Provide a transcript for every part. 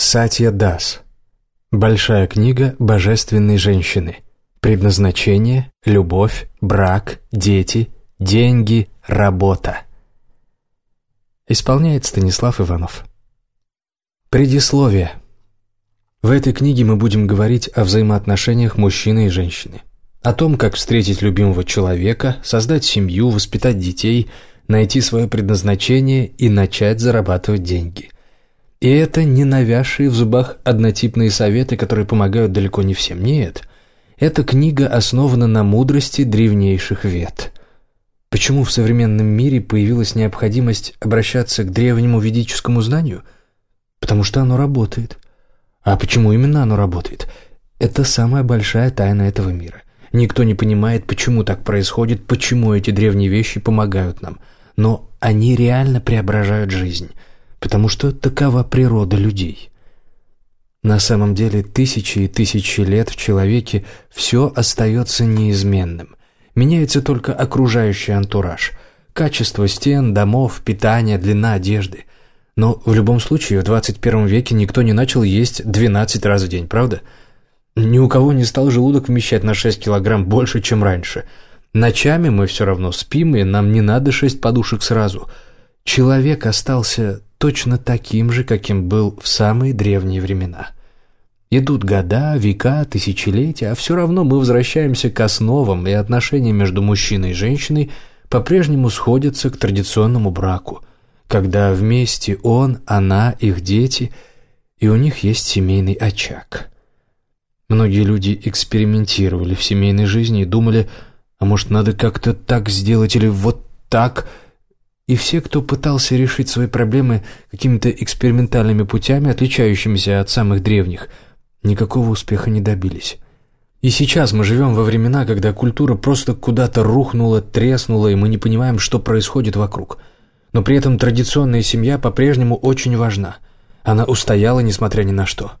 Сатья Дас. Большая книга божественной женщины. Предназначение, любовь, брак, дети, деньги, работа. Исполняет Станислав Иванов. Предисловие. В этой книге мы будем говорить о взаимоотношениях мужчины и женщины. О том, как встретить любимого человека, создать семью, воспитать детей, найти свое предназначение и начать зарабатывать деньги – и это не навязшие в зубах однотипные советы, которые помогают далеко не всем. Нет. Эта книга основана на мудрости древнейших вет. Почему в современном мире появилась необходимость обращаться к древнему ведическому знанию? Потому что оно работает. А почему именно оно работает? Это самая большая тайна этого мира. Никто не понимает, почему так происходит, почему эти древние вещи помогают нам. Но они реально преображают жизнь – потому что такова природа людей. На самом деле тысячи и тысячи лет в человеке все остается неизменным. Меняется только окружающий антураж, качество стен, домов, питание, длина одежды. Но в любом случае в 21 веке никто не начал есть 12 раз в день, правда? Ни у кого не стал желудок вмещать на 6 килограмм больше, чем раньше. Ночами мы все равно спим, и нам не надо 6 подушек сразу. Человек остался точно таким же, каким был в самые древние времена. Идут года, века, тысячелетия, а все равно мы возвращаемся к основам, и отношения между мужчиной и женщиной по-прежнему сходятся к традиционному браку, когда вместе он, она, их дети, и у них есть семейный очаг. Многие люди экспериментировали в семейной жизни и думали, а может, надо как-то так сделать или вот так – и все, кто пытался решить свои проблемы какими-то экспериментальными путями, отличающимися от самых древних, никакого успеха не добились. И сейчас мы живем во времена, когда культура просто куда-то рухнула, треснула, и мы не понимаем, что происходит вокруг. Но при этом традиционная семья по-прежнему очень важна. Она устояла, несмотря ни на что.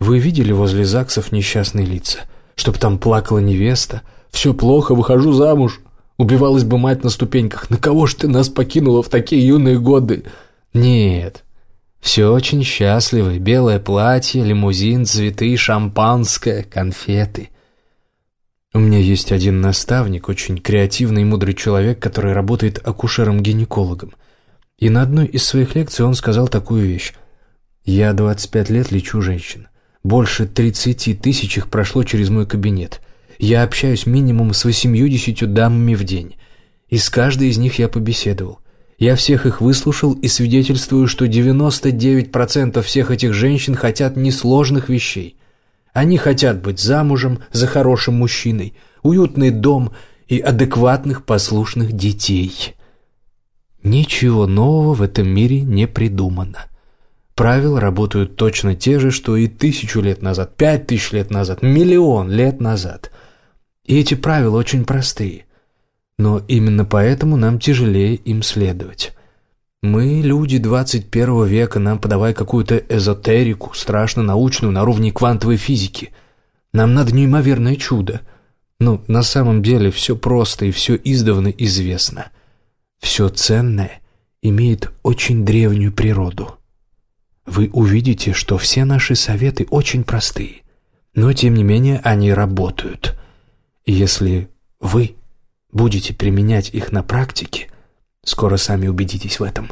Вы видели возле ЗАГСов несчастные лица? Чтоб там плакала невеста? «Все плохо, выхожу замуж!» Убивалась бы мать на ступеньках. На кого ж ты нас покинула в такие юные годы? Нет. Все очень счастливы. Белое платье, лимузин, цветы, шампанское, конфеты. У меня есть один наставник, очень креативный и мудрый человек, который работает акушером-гинекологом. И на одной из своих лекций он сказал такую вещь. «Я 25 лет лечу женщин. Больше 30 тысяч их прошло через мой кабинет. Я общаюсь минимум с восемью-десятью дамами в день. И с каждой из них я побеседовал. Я всех их выслушал и свидетельствую, что 99% всех этих женщин хотят несложных вещей. Они хотят быть замужем за хорошим мужчиной, уютный дом и адекватных послушных детей. Ничего нового в этом мире не придумано. Правила работают точно те же, что и тысячу лет назад, пять тысяч лет назад, миллион лет назад. И эти правила очень простые. Но именно поэтому нам тяжелее им следовать. Мы, люди 21 века, нам подавай какую-то эзотерику, страшно научную, на уровне квантовой физики. Нам надо неимоверное чудо. Но на самом деле все просто и все издавна известно. Все ценное имеет очень древнюю природу. Вы увидите, что все наши советы очень простые, но тем не менее они работают. Если вы будете применять их на практике, скоро сами убедитесь в этом.